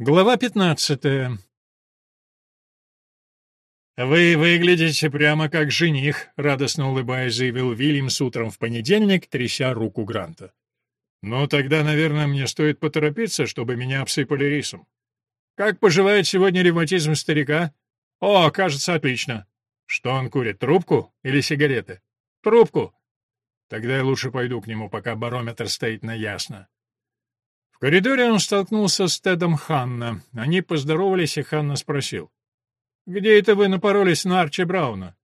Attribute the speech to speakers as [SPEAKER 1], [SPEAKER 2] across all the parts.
[SPEAKER 1] Глава пятнадцатая. «Вы выглядите прямо как жених», — радостно улыбаясь, заявил Вильямс утром в понедельник, тряся руку Гранта. «Ну, тогда, наверное, мне стоит поторопиться, чтобы меня обсыпали рисом. Как поживает сегодня ревматизм старика? О, кажется, отлично. Что он курит, трубку или сигареты? Трубку. Тогда я лучше пойду к нему, пока барометр стоит на ясно». В коридоре он столкнулся с Тедом Ханна. Они поздоровались, и Ханна спросил. Где это вы напоролись на Арчи Брауна?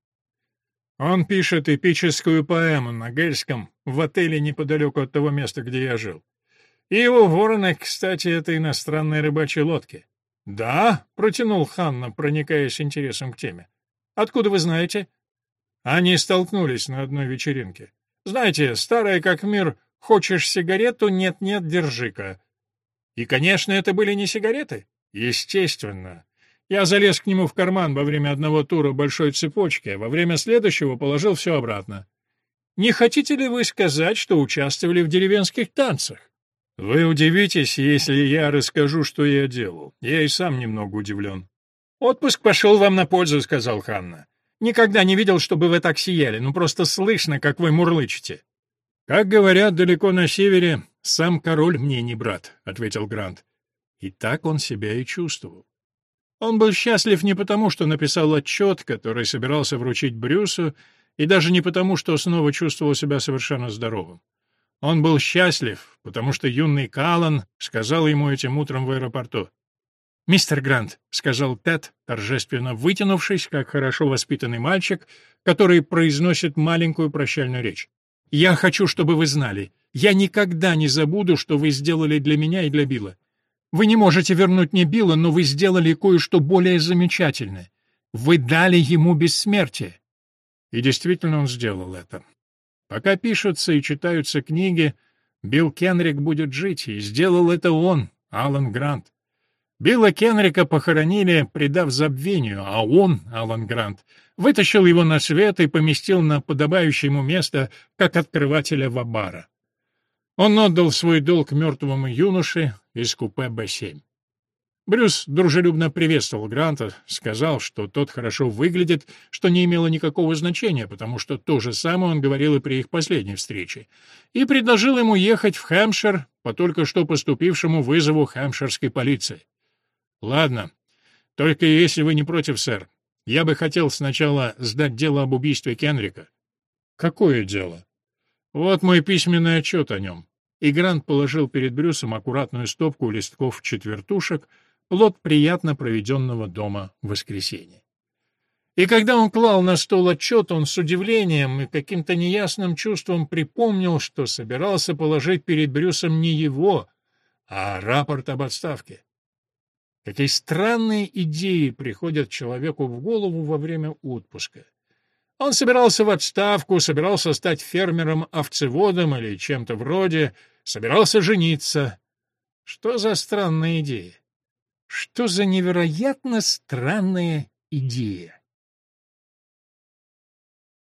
[SPEAKER 1] Он пишет эпическую поэму на гельском в отеле неподалеку от того места, где я жил. И его вороны, кстати, это иностранные рыбачьи лодки. Да, протянул Ханна, проникаясь интересом к теме. Откуда вы знаете? Они столкнулись на одной вечеринке. Знаете, старая как мир, хочешь сигарету, нет-нет, держи-ка. И, конечно, это были не сигареты. Естественно. Я залез к нему в карман во время одного тура большой цепочки, а во время следующего положил все обратно. Не хотите ли вы сказать, что участвовали в деревенских танцах? Вы удивитесь, если я расскажу, что я делал. Я и сам немного удивлен. Отпуск пошел вам на пользу, сказал Ханна. Никогда не видел, чтобы вы так сияли, ну просто слышно, как вы мурлычете. Как говорят далеко на севере, сам король мне не брат, ответил Грант. И так он себя и чувствовал. Он был счастлив не потому, что написал отчет, который собирался вручить Брюсу, и даже не потому, что снова чувствовал себя совершенно здоровым. Он был счастлив, потому что юный Каллан сказал ему этим утром в аэропорту. «Мистер Грант», — сказал Пэт, торжественно вытянувшись, как хорошо воспитанный мальчик, который произносит маленькую прощальную речь. «Я хочу, чтобы вы знали, я никогда не забуду, что вы сделали для меня и для Билла. Вы не можете вернуть мне Билла, но вы сделали кое-что более замечательное. Вы дали ему бессмертие. И действительно он сделал это. Пока пишутся и читаются книги, Билл Кенрик будет жить, и сделал это он, Алан Грант. Билла Кенрика похоронили, предав забвению, а он, Алан Грант, вытащил его на свет и поместил на подобающее ему место, как открывателя Вабара. Он отдал свой долг мертвому юноше из купе Б-7. Брюс дружелюбно приветствовал Гранта, сказал, что тот хорошо выглядит, что не имело никакого значения, потому что то же самое он говорил и при их последней встрече, и предложил ему ехать в Хэмпшир по только что поступившему вызову хэмпширской полиции. «Ладно, только если вы не против, сэр, я бы хотел сначала сдать дело об убийстве Кенрика». «Какое дело?» Вот мой письменный отчет о нем. И Грант положил перед Брюсом аккуратную стопку листков четвертушек, плод приятно проведенного дома в воскресенье. И когда он клал на стол отчет, он с удивлением и каким-то неясным чувством припомнил, что собирался положить перед Брюсом не его, а рапорт об отставке. Какие странные идеи приходят человеку в голову во время отпуска. Он собирался в отставку, собирался стать фермером-овцеводом или чем-то вроде, собирался жениться. Что за странная идея? Что за невероятно странная идея?